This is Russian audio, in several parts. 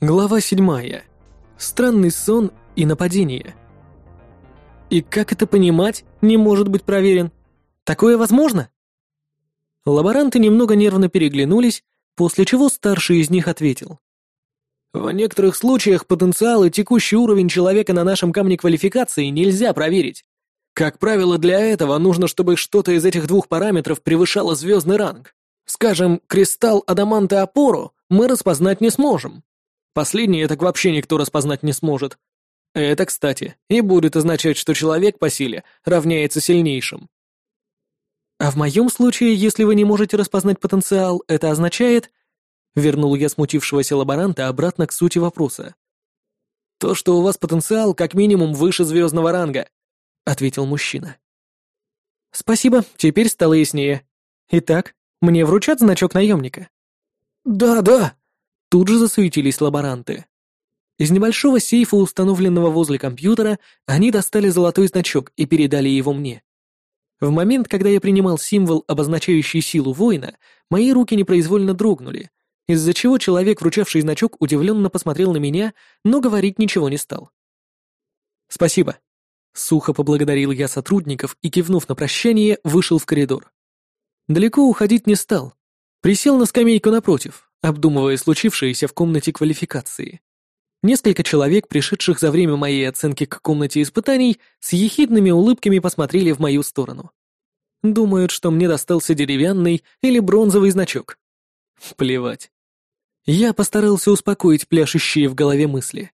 Глава седьмая. Странный сон и нападение. И как это понимать, не может быть проверен? Такое возможно? Лаборанты немного нервно переглянулись, после чего старший из них ответил. В некоторых случаях потенциал и текущий уровень человека на нашем камне квалификации нельзя проверить. Как правило, для этого нужно, чтобы что-то из этих двух параметров превышало звездный ранг. Скажем, кристалл адаманта опору мы распознать не сможем. Последнее так вообще никто распознать не сможет. Это, кстати, и будет означать, что человек по силе равняется сильнейшим. А в моем случае, если вы не можете распознать потенциал, это означает... Вернул я смутившегося лаборанта обратно к сути вопроса. То, что у вас потенциал как минимум выше звездного ранга, ответил мужчина. Спасибо, теперь стало яснее. Итак, мне вручат значок наемника? Да, да, Тут же засуетились лаборанты. Из небольшого сейфа, установленного возле компьютера, они достали золотой значок и передали его мне. В момент, когда я принимал символ, обозначающий силу воина, мои руки непроизвольно дрогнули, из-за чего человек, вручавший значок, удивленно посмотрел на меня, но говорить ничего не стал. «Спасибо», — сухо поблагодарил я сотрудников и, кивнув на прощание, вышел в коридор. Далеко уходить не стал. Присел на скамейку напротив, обдумывая случившееся в комнате квалификации. Несколько человек, пришедших за время моей оценки к комнате испытаний, с ехидными улыбками посмотрели в мою сторону. Думают, что мне достался деревянный или бронзовый значок. Плевать. Я постарался успокоить пляшущие в голове мысли.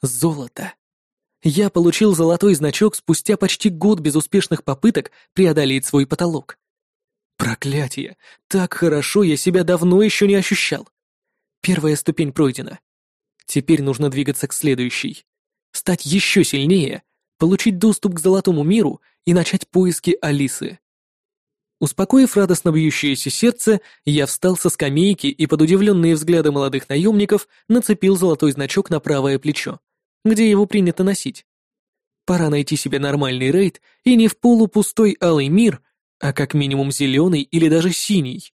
Золото. Я получил золотой значок спустя почти год безуспешных попыток преодолеть свой потолок. Проклятие! Так хорошо я себя давно еще не ощущал. Первая ступень пройдена. Теперь нужно двигаться к следующей. Стать еще сильнее, получить доступ к золотому миру и начать поиски Алисы. Успокоив радостно бьющееся сердце, я встал со скамейки и под удивленные взгляды молодых наемников нацепил золотой значок на правое плечо, где его принято носить. Пора найти себе нормальный рейд и не в полупустой алый мир, а как минимум зеленый или даже синий.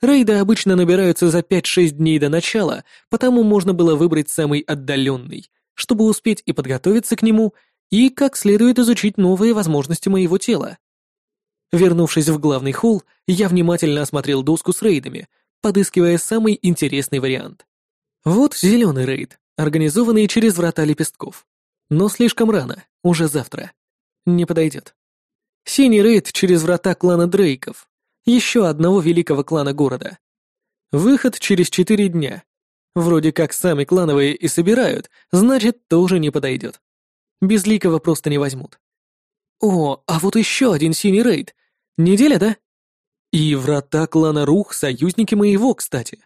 Рейды обычно набираются за 5-6 дней до начала, потому можно было выбрать самый отдаленный, чтобы успеть и подготовиться к нему, и как следует изучить новые возможности моего тела. Вернувшись в главный холл, я внимательно осмотрел доску с рейдами, подыскивая самый интересный вариант. Вот зеленый рейд, организованный через врата лепестков. Но слишком рано, уже завтра. Не подойдет. Синий рейд через врата клана Дрейков, еще одного великого клана города. Выход через четыре дня. Вроде как сами клановые и собирают, значит, тоже не подойдет. Безликого просто не возьмут. О, а вот еще один синий рейд. Неделя, да? И врата клана Рух — союзники моего, кстати.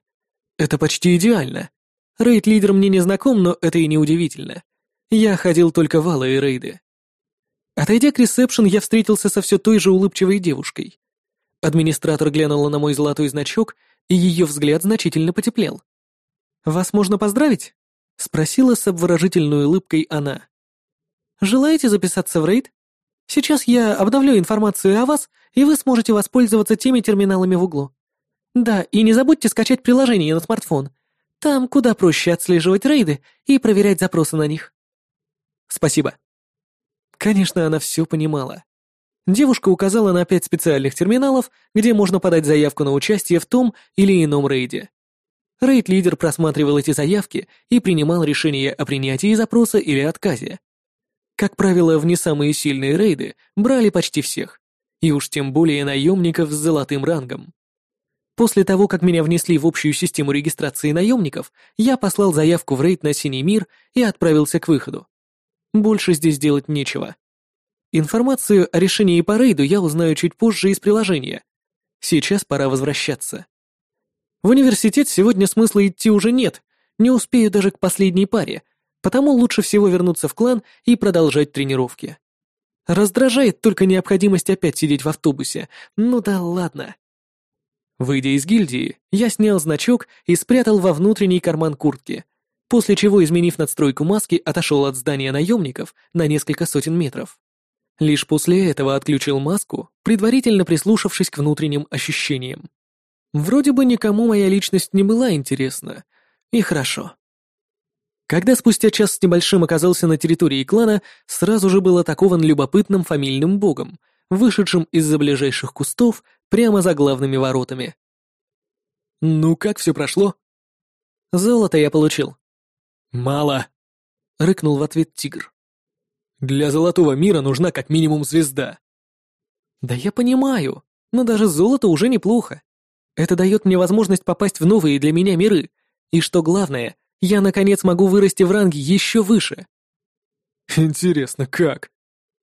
Это почти идеально. Рейд-лидер мне не знаком, но это и не удивительно. Я ходил только в алые рейды. Отойдя к ресепшн, я встретился со все той же улыбчивой девушкой. Администратор глянула на мой золотой значок, и ее взгляд значительно потеплел. «Вас можно поздравить?» — спросила с обворожительной улыбкой она. «Желаете записаться в рейд? Сейчас я обновлю информацию о вас, и вы сможете воспользоваться теми терминалами в углу. Да, и не забудьте скачать приложение на смартфон. Там куда проще отслеживать рейды и проверять запросы на них». «Спасибо», Конечно, она все понимала. Девушка указала на пять специальных терминалов, где можно подать заявку на участие в том или ином рейде. Рейд-лидер просматривал эти заявки и принимал решение о принятии запроса или отказе. Как правило, в не самые сильные рейды брали почти всех, и уж тем более наемников с золотым рангом. После того, как меня внесли в общую систему регистрации наемников, я послал заявку в рейд на Синий мир и отправился к выходу. Больше здесь делать нечего. Информацию о решении по рейду я узнаю чуть позже из приложения. Сейчас пора возвращаться. В университет сегодня смысла идти уже нет, не успею даже к последней паре, потому лучше всего вернуться в клан и продолжать тренировки. Раздражает только необходимость опять сидеть в автобусе. Ну да ладно. Выйдя из гильдии, я снял значок и спрятал во внутренний карман куртки, после чего, изменив надстройку маски, отошел от здания наемников на несколько сотен метров. Лишь после этого отключил маску, предварительно прислушавшись к внутренним ощущениям. Вроде бы никому моя личность не была интересна. И хорошо. Когда спустя час с небольшим оказался на территории клана, сразу же был атакован любопытным фамильным богом, вышедшим из-за ближайших кустов прямо за главными воротами. «Ну, как все прошло?» «Золото я получил». «Мало», — рыкнул в ответ тигр. «Для золотого мира нужна как минимум звезда». «Да я понимаю, но даже золото уже неплохо. Это дает мне возможность попасть в новые для меня миры, и что главное, я наконец могу вырасти в ранге еще выше». «Интересно, как?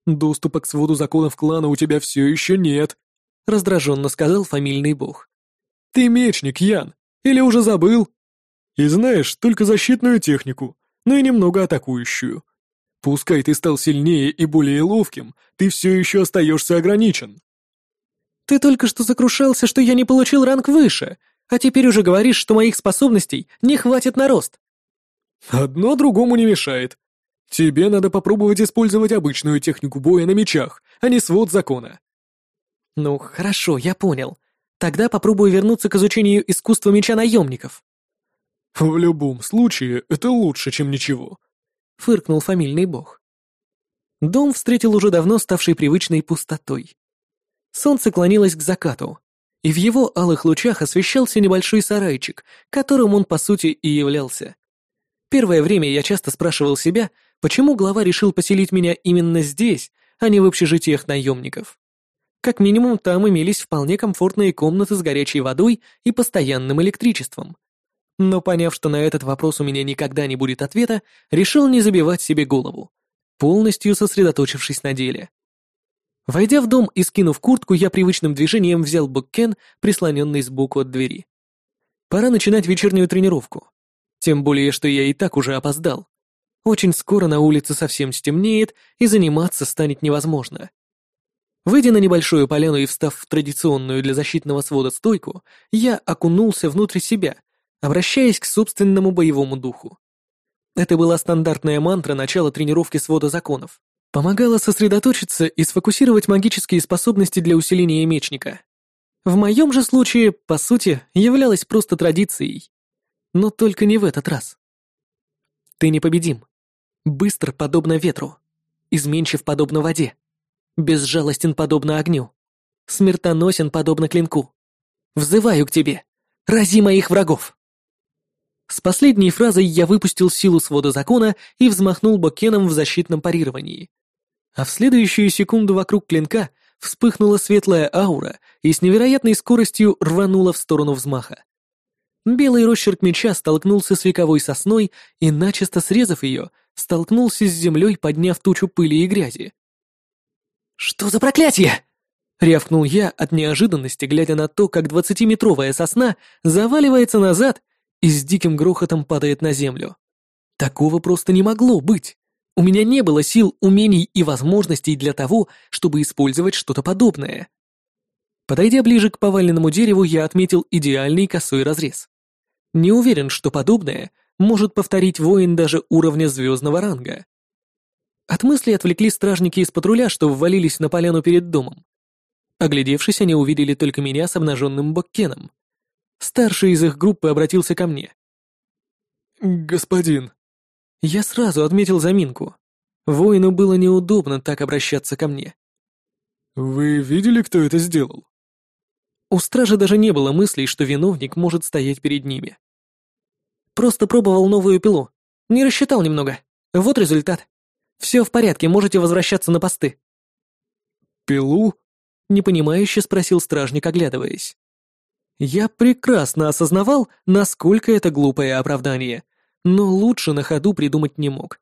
Доступа к своду законов клана у тебя все еще нет», — раздраженно сказал фамильный бог. «Ты мечник, Ян, или уже забыл? И знаешь только защитную технику, но и немного атакующую. Пускай ты стал сильнее и более ловким, ты все еще остаешься ограничен». «Ты только что сокрушался, что я не получил ранг выше, а теперь уже говоришь, что моих способностей не хватит на рост». «Одно другому не мешает. Тебе надо попробовать использовать обычную технику боя на мечах, а не свод закона». «Ну, хорошо, я понял. Тогда попробую вернуться к изучению искусства меча наемников». «В любом случае, это лучше, чем ничего», — фыркнул фамильный бог. Дом встретил уже давно ставший привычной пустотой. Солнце клонилось к закату, и в его алых лучах освещался небольшой сарайчик, которым он, по сути, и являлся. Первое время я часто спрашивал себя, почему глава решил поселить меня именно здесь, а не в общежитиях наемников. Как минимум, там имелись вполне комфортные комнаты с горячей водой и постоянным электричеством. Но поняв, что на этот вопрос у меня никогда не будет ответа, решил не забивать себе голову, полностью сосредоточившись на деле. Войдя в дом и скинув куртку, я привычным движением взял буккен, прислоненный сбоку от двери. Пора начинать вечернюю тренировку. Тем более, что я и так уже опоздал. Очень скоро на улице совсем стемнеет, и заниматься станет невозможно. Выйдя на небольшую поляну и встав в традиционную для защитного свода стойку, я окунулся внутрь себя, обращаясь к собственному боевому духу. Это была стандартная мантра начала тренировки свода законов. Помогала сосредоточиться и сфокусировать магические способности для усиления мечника. В моем же случае, по сути, являлась просто традицией. Но только не в этот раз. Ты непобедим. Быстр, подобно ветру. Изменчив, подобно воде. Безжалостен, подобно огню. Смертоносен, подобно клинку. Взываю к тебе. Рази моих врагов. С последней фразой я выпустил силу свода закона и взмахнул бокеном в защитном парировании. А в следующую секунду вокруг клинка вспыхнула светлая аура и с невероятной скоростью рванула в сторону взмаха. Белый росчерк меча столкнулся с вековой сосной и, начисто срезав ее, столкнулся с землей, подняв тучу пыли и грязи. «Что за проклятие?» — рявкнул я от неожиданности, глядя на то, как двадцатиметровая сосна заваливается назад и с диким грохотом падает на землю. Такого просто не могло быть. У меня не было сил, умений и возможностей для того, чтобы использовать что-то подобное. Подойдя ближе к поваленному дереву, я отметил идеальный косой разрез. Не уверен, что подобное может повторить воин даже уровня звездного ранга. От мысли отвлекли стражники из патруля, что ввалились на поляну перед домом. Оглядевшись, они увидели только меня с обнаженным боккеном. Старший из их группы обратился ко мне. «Господин, я сразу отметил заминку. Воину было неудобно так обращаться ко мне. «Вы видели, кто это сделал?» У стражи даже не было мыслей, что виновник может стоять перед ними. Просто пробовал новую пилу. Не рассчитал немного. Вот результат. Все в порядке, можете возвращаться на посты. «Пилу?» — непонимающе спросил стражник, оглядываясь. Я прекрасно осознавал, насколько это глупое оправдание, но лучше на ходу придумать не мог.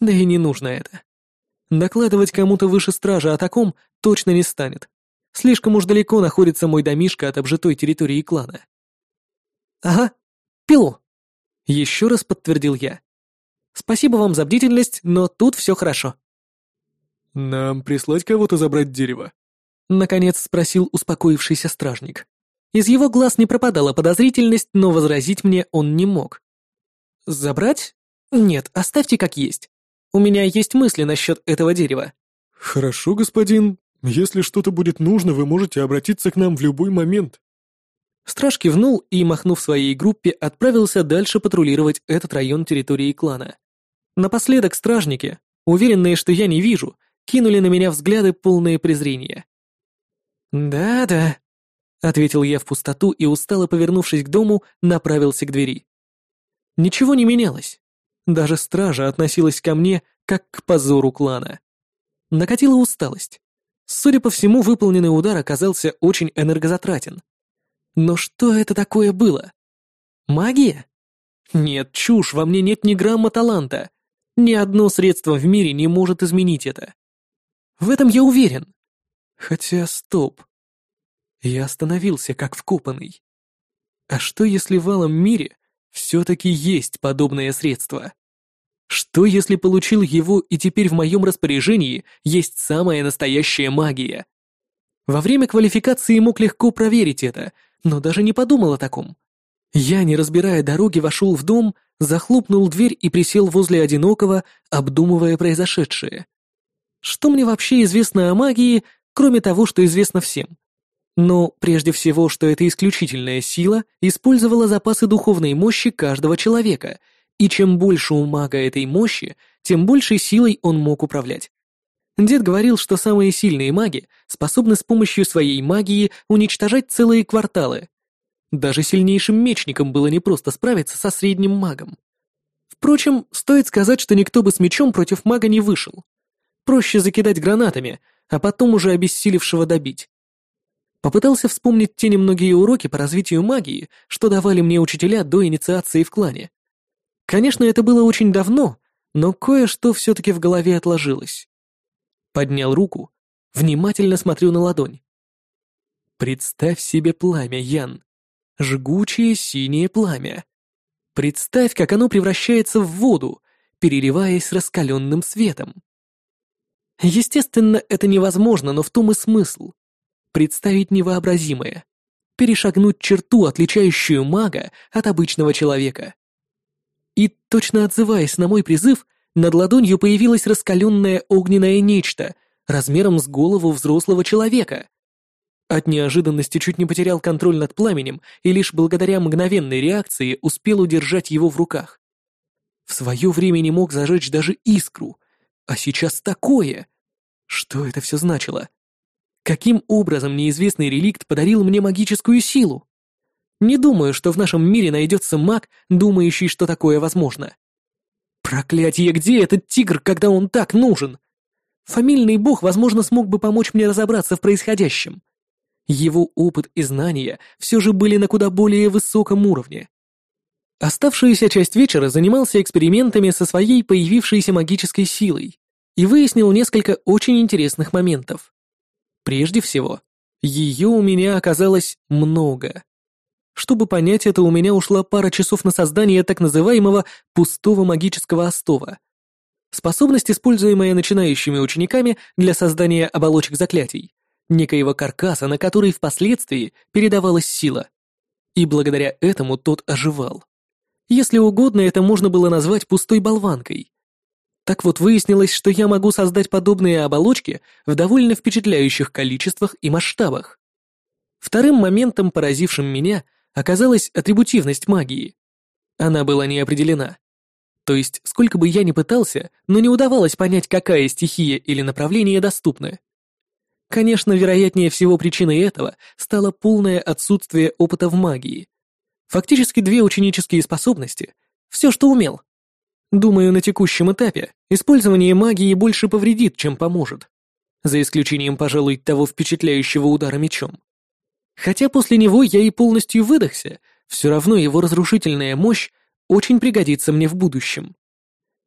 Да и не нужно это. Докладывать кому-то выше стража о таком точно не станет. Слишком уж далеко находится мой домишко от обжитой территории клана. «Ага, пилу!» Еще раз подтвердил я. «Спасибо вам за бдительность, но тут все хорошо». «Нам прислать кого-то забрать дерево?» Наконец спросил успокоившийся стражник. Из его глаз не пропадала подозрительность, но возразить мне он не мог. Забрать? Нет, оставьте как есть. У меня есть мысли насчет этого дерева. Хорошо, господин. Если что-то будет нужно, вы можете обратиться к нам в любой момент. Страж кивнул и, махнув своей группе, отправился дальше патрулировать этот район территории клана. Напоследок стражники, уверенные, что я не вижу, кинули на меня взгляды полные презрения. «Да-да», — ответил я в пустоту и, устало повернувшись к дому, направился к двери. Ничего не менялось. Даже стража относилась ко мне, как к позору клана. Накатила усталость. Судя по всему, выполненный удар оказался очень энергозатратен. Но что это такое было? Магия? Нет, чушь, во мне нет ни грамма таланта. Ни одно средство в мире не может изменить это. В этом я уверен. Хотя, стоп. Я остановился, как вкопанный. А что, если в алом мире все-таки есть подобное средство? Что, если получил его, и теперь в моем распоряжении есть самая настоящая магия? Во время квалификации мог легко проверить это, но даже не подумал о таком. Я, не разбирая дороги, вошел в дом, захлопнул дверь и присел возле одинокого, обдумывая произошедшее. Что мне вообще известно о магии, кроме того, что известно всем? Но прежде всего, что эта исключительная сила использовала запасы духовной мощи каждого человека, и чем больше у мага этой мощи, тем большей силой он мог управлять. Дед говорил, что самые сильные маги способны с помощью своей магии уничтожать целые кварталы. Даже сильнейшим мечникам было непросто справиться со средним магом. Впрочем, стоит сказать, что никто бы с мечом против мага не вышел. Проще закидать гранатами, а потом уже обессилевшего добить. Попытался вспомнить те немногие уроки по развитию магии, что давали мне учителя до инициации в клане. Конечно, это было очень давно, но кое-что все-таки в голове отложилось. Поднял руку, внимательно смотрю на ладонь. Представь себе пламя, Ян. Жгучее синее пламя. Представь, как оно превращается в воду, переливаясь раскаленным светом. Естественно, это невозможно, но в том и смысл. Представить невообразимое. Перешагнуть черту, отличающую мага от обычного человека. И, точно отзываясь на мой призыв, над ладонью появилось раскаленное огненное нечто, размером с голову взрослого человека. От неожиданности чуть не потерял контроль над пламенем и лишь благодаря мгновенной реакции успел удержать его в руках. В свое время не мог зажечь даже искру, а сейчас такое. Что это все значило? Каким образом неизвестный реликт подарил мне магическую силу? Не думаю, что в нашем мире найдется маг, думающий, что такое возможно. Проклятье, где этот тигр, когда он так нужен? Фамильный бог, возможно, смог бы помочь мне разобраться в происходящем. Его опыт и знания все же были на куда более высоком уровне. Оставшуюся часть вечера занимался экспериментами со своей появившейся магической силой и выяснил несколько очень интересных моментов. Прежде всего, ее у меня оказалось много. Чтобы понять это, у меня ушла пара часов на создание так называемого пустого магического остова. Способность, используемая начинающими учениками для создания оболочек заклятий, некоего каркаса, на который впоследствии передавалась сила. И благодаря этому тот оживал. Если угодно, это можно было назвать пустой болванкой. Так вот, выяснилось, что я могу создать подобные оболочки в довольно впечатляющих количествах и масштабах. Вторым моментом, поразившим меня — оказалась атрибутивность магии. Она была не определена. То есть, сколько бы я ни пытался, но не удавалось понять, какая стихия или направление доступны. Конечно, вероятнее всего причиной этого стало полное отсутствие опыта в магии. Фактически две ученические способности — все, что умел. Думаю, на текущем этапе использование магии больше повредит, чем поможет. За исключением, пожалуй, того впечатляющего удара мечом. Хотя после него я и полностью выдохся, все равно его разрушительная мощь очень пригодится мне в будущем.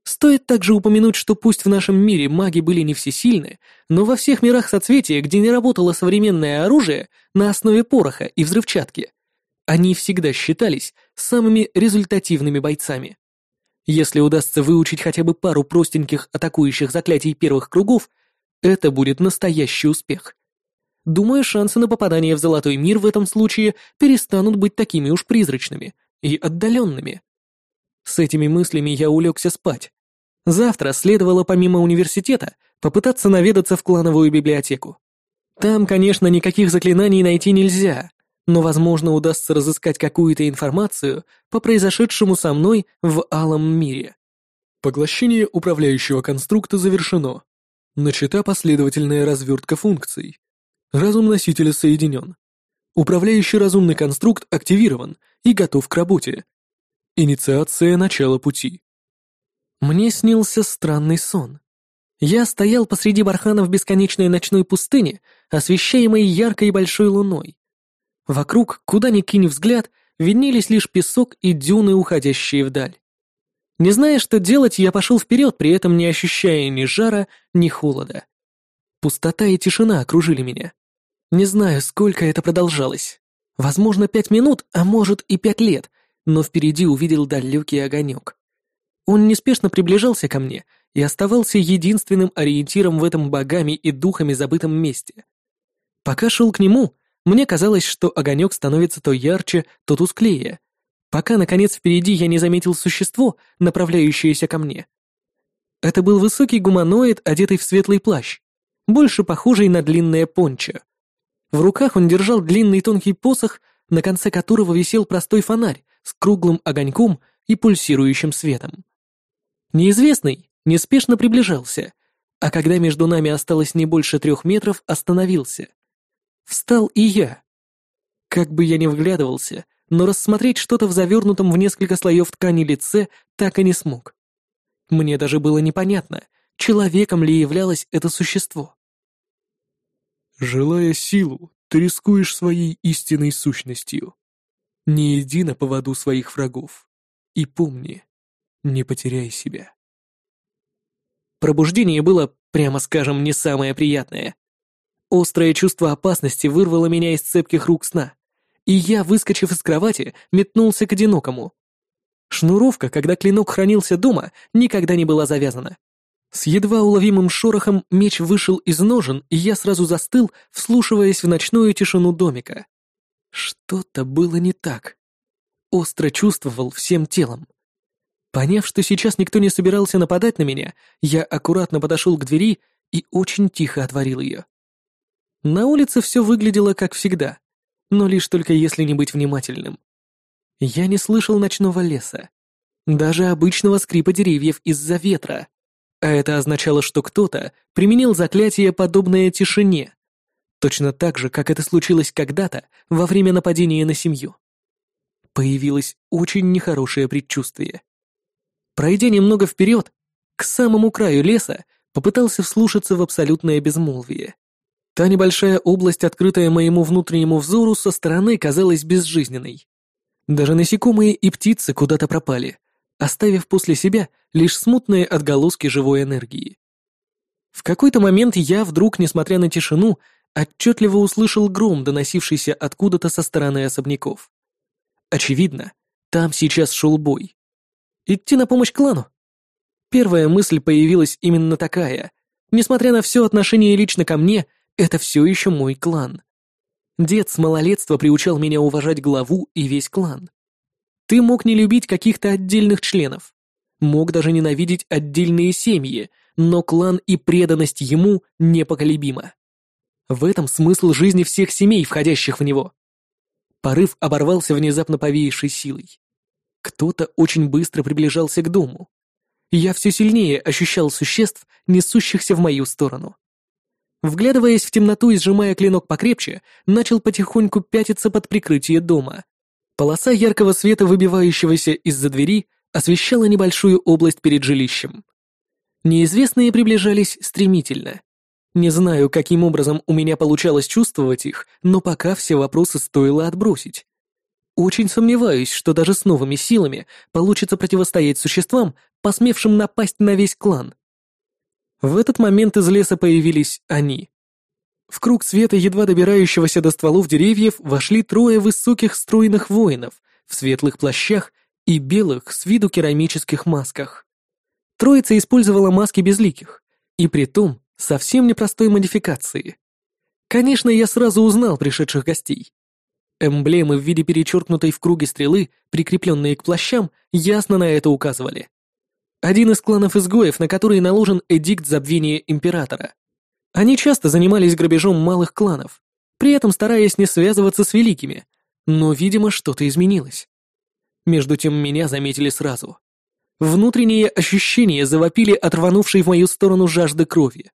Стоит также упомянуть, что пусть в нашем мире маги были не всесильны, но во всех мирах соцветия, где не работало современное оружие на основе пороха и взрывчатки, они всегда считались самыми результативными бойцами. Если удастся выучить хотя бы пару простеньких атакующих заклятий первых кругов, это будет настоящий успех. Думаю, шансы на попадание в золотой мир в этом случае перестанут быть такими уж призрачными и отдаленными. С этими мыслями я улегся спать. Завтра следовало помимо университета попытаться наведаться в клановую библиотеку. Там, конечно, никаких заклинаний найти нельзя, но, возможно, удастся разыскать какую-то информацию по произошедшему со мной в алом мире. Поглощение управляющего конструкта завершено. Начата последовательная развертка функций. Разум носителя соединен. Управляющий разумный конструкт активирован и готов к работе. Инициация начала пути. Мне снился странный сон. Я стоял посреди барханов бесконечной ночной пустыни, освещаемой яркой большой луной. Вокруг, куда ни кинь взгляд, виднелись лишь песок и дюны, уходящие вдаль. Не зная, что делать, я пошел вперед, при этом не ощущая ни жара, ни холода. Пустота и тишина окружили меня. Не знаю, сколько это продолжалось. Возможно, пять минут, а может и пять лет, но впереди увидел далекий огонек. Он неспешно приближался ко мне — и оставался единственным ориентиром в этом богами и духами забытом месте. Пока шел к нему, мне казалось, что огонек становится то ярче, то тусклее, пока, наконец, впереди я не заметил существо, направляющееся ко мне. Это был высокий гуманоид, одетый в светлый плащ, больше похожий на длинное пончо. В руках он держал длинный тонкий посох, на конце которого висел простой фонарь с круглым огоньком и пульсирующим светом. Неизвестный, неспешно приближался, а когда между нами осталось не больше трех метров, остановился. Встал и я. Как бы я ни вглядывался, но рассмотреть что-то в завернутом в несколько слоев ткани лице так и не смог. Мне даже было непонятно, человеком ли являлось это существо. «Желая силу, ты рискуешь своей истинной сущностью. Не иди на поводу своих врагов. И помни, не потеряй себя». Пробуждение было, прямо скажем, не самое приятное. Острое чувство опасности вырвало меня из цепких рук сна, и я, выскочив из кровати, метнулся к одинокому. Шнуровка, когда клинок хранился дома, никогда не была завязана. С едва уловимым шорохом меч вышел из ножен, и я сразу застыл, вслушиваясь в ночную тишину домика. Что-то было не так. Остро чувствовал всем телом. Поняв, что сейчас никто не собирался нападать на меня, я аккуратно подошел к двери и очень тихо отворил ее. На улице все выглядело как всегда, но лишь только если не быть внимательным. Я не слышал ночного леса, даже обычного скрипа деревьев из-за ветра, а это означало, что кто-то применил заклятие, подобное тишине, точно так же, как это случилось когда-то во время нападения на семью. Появилось очень нехорошее предчувствие. Пройдя немного вперед, к самому краю леса, попытался вслушаться в абсолютное безмолвие. Та небольшая область, открытая моему внутреннему взору, со стороны казалась безжизненной. Даже насекомые и птицы куда-то пропали, оставив после себя лишь смутные отголоски живой энергии. В какой-то момент я вдруг, несмотря на тишину, отчетливо услышал гром, доносившийся откуда-то со стороны особняков. Очевидно, там сейчас шел бой. Идти на помощь клану? Первая мысль появилась именно такая. Несмотря на все отношение лично ко мне, это все еще мой клан. Дед с малолетства приучал меня уважать главу и весь клан. Ты мог не любить каких-то отдельных членов, мог даже ненавидеть отдельные семьи, но клан и преданность ему непоколебима. В этом смысл жизни всех семей, входящих в него. Порыв оборвался внезапно повеявшей силой. Кто-то очень быстро приближался к дому. Я все сильнее ощущал существ, несущихся в мою сторону. Вглядываясь в темноту и сжимая клинок покрепче, начал потихоньку пятиться под прикрытие дома. Полоса яркого света, выбивающегося из-за двери, освещала небольшую область перед жилищем. Неизвестные приближались стремительно. Не знаю, каким образом у меня получалось чувствовать их, но пока все вопросы стоило отбросить. Очень сомневаюсь, что даже с новыми силами получится противостоять существам, посмевшим напасть на весь клан. В этот момент из леса появились они. В круг света, едва добирающегося до стволов деревьев, вошли трое высоких стройных воинов в светлых плащах и белых с виду керамических масках. Троица использовала маски безликих, и при том совсем непростой модификации. Конечно, я сразу узнал пришедших гостей. Эмблемы в виде перечеркнутой в круге стрелы, прикрепленные к плащам, ясно на это указывали. Один из кланов изгоев, на который наложен эдикт забвения императора. Они часто занимались грабежом малых кланов, при этом стараясь не связываться с великими, но, видимо, что-то изменилось. Между тем меня заметили сразу. Внутренние ощущения завопили от рванувшей в мою сторону жажды крови.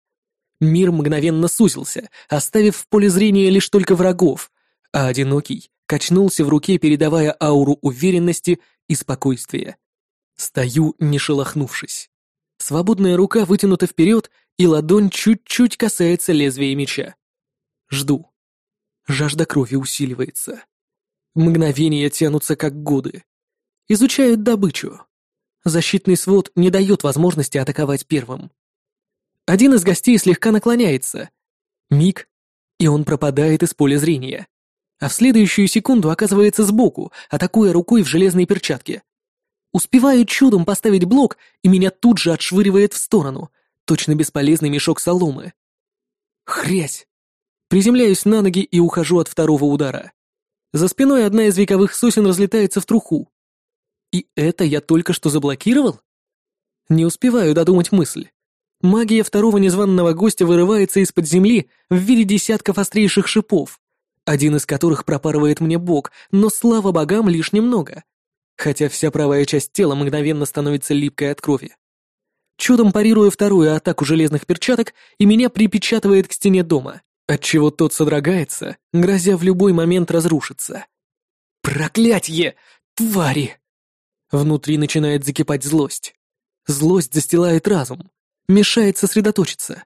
Мир мгновенно сузился, оставив в поле зрения лишь только врагов, а одинокий качнулся в руке, передавая ауру уверенности и спокойствия. Стою, не шелохнувшись. Свободная рука вытянута вперед, и ладонь чуть-чуть касается лезвия меча. Жду. Жажда крови усиливается. Мгновения тянутся как годы. Изучают добычу. Защитный свод не дает возможности атаковать первым. Один из гостей слегка наклоняется. Миг, и он пропадает из поля зрения. А в следующую секунду оказывается сбоку, атакуя рукой в железной перчатке. Успеваю чудом поставить блок, и меня тут же отшвыривает в сторону. Точно бесполезный мешок соломы. Хрясь! Приземляюсь на ноги и ухожу от второго удара. За спиной одна из вековых сосен разлетается в труху. И это я только что заблокировал? Не успеваю додумать мысль. Магия второго незваного гостя вырывается из-под земли в виде десятков острейших шипов, один из которых пропарывает мне бок, но слава богам лишь немного хотя вся правая часть тела мгновенно становится липкой от крови. Чудом парирую вторую атаку железных перчаток, и меня припечатывает к стене дома, отчего тот содрогается, грозя в любой момент разрушиться. Проклятье! Твари! Внутри начинает закипать злость. Злость застилает разум, мешает сосредоточиться.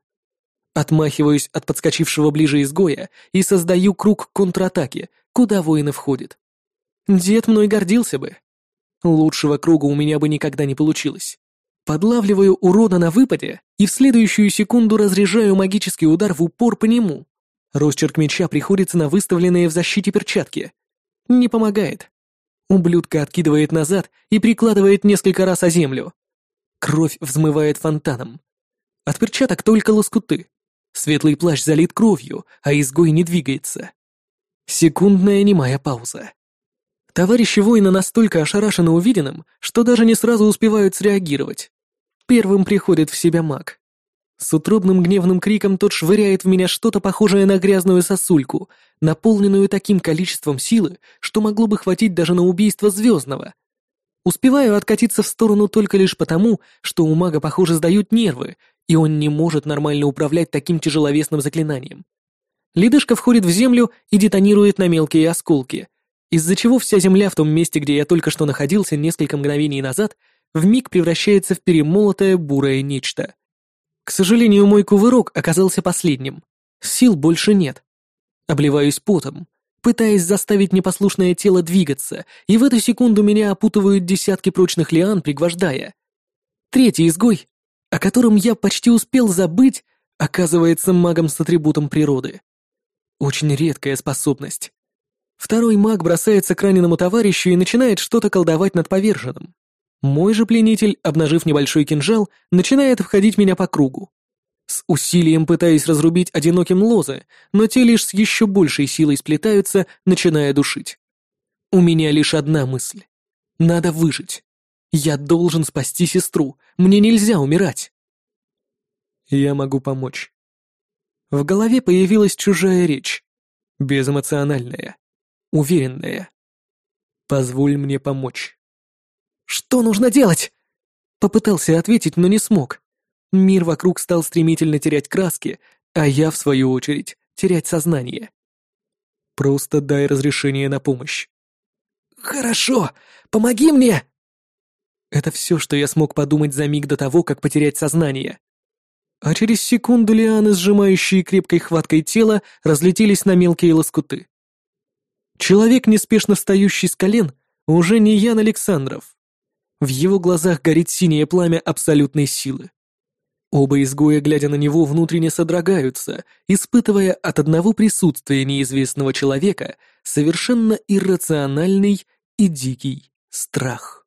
Отмахиваюсь от подскочившего ближе изгоя и создаю круг контратаки, куда воины входят. Дед мной гордился бы. Лучшего круга у меня бы никогда не получилось. Подлавливаю урода на выпаде и в следующую секунду разряжаю магический удар в упор по нему. Росчерк меча приходится на выставленные в защите перчатки. Не помогает. Ублюдка откидывает назад и прикладывает несколько раз о землю. Кровь взмывает фонтаном. От перчаток только лоскуты. Светлый плащ залит кровью, а изгой не двигается. Секундная немая пауза. Товарищи воина настолько ошарашены увиденным, что даже не сразу успевают среагировать. Первым приходит в себя маг. С утробным гневным криком тот швыряет в меня что-то похожее на грязную сосульку, наполненную таким количеством силы, что могло бы хватить даже на убийство Звездного. Успеваю откатиться в сторону только лишь потому, что у мага, похоже, сдают нервы, и он не может нормально управлять таким тяжеловесным заклинанием. Ледышка входит в землю и детонирует на мелкие осколки, из-за чего вся земля в том месте, где я только что находился несколько мгновений назад, вмиг превращается в перемолотое бурое нечто. К сожалению, мой кувырок оказался последним. Сил больше нет. Обливаюсь потом, пытаясь заставить непослушное тело двигаться, и в эту секунду меня опутывают десятки прочных лиан, пригвождая. Третий изгой, о котором я почти успел забыть, оказывается магом с атрибутом природы. Очень редкая способность. Второй маг бросается к раненому товарищу и начинает что-то колдовать над поверженным. Мой же пленитель, обнажив небольшой кинжал, начинает входить меня по кругу. С усилием пытаясь разрубить одиноким лозы, но те лишь с еще большей силой сплетаются, начиная душить. У меня лишь одна мысль. Надо выжить. Я должен спасти сестру. Мне нельзя умирать. Я могу помочь. В голове появилась чужая речь. Безэмоциональная уверенная. «Позволь мне помочь». «Что нужно делать?» Попытался ответить, но не смог. Мир вокруг стал стремительно терять краски, а я, в свою очередь, терять сознание. «Просто дай разрешение на помощь». «Хорошо, помоги мне!» Это все, что я смог подумать за миг до того, как потерять сознание. А через секунду лианы, сжимающие крепкой хваткой тело, разлетелись на мелкие лоскуты. Человек, неспешно встающий с колен, уже не Ян Александров. В его глазах горит синее пламя абсолютной силы. Оба изгоя, глядя на него, внутренне содрогаются, испытывая от одного присутствия неизвестного человека совершенно иррациональный и дикий страх.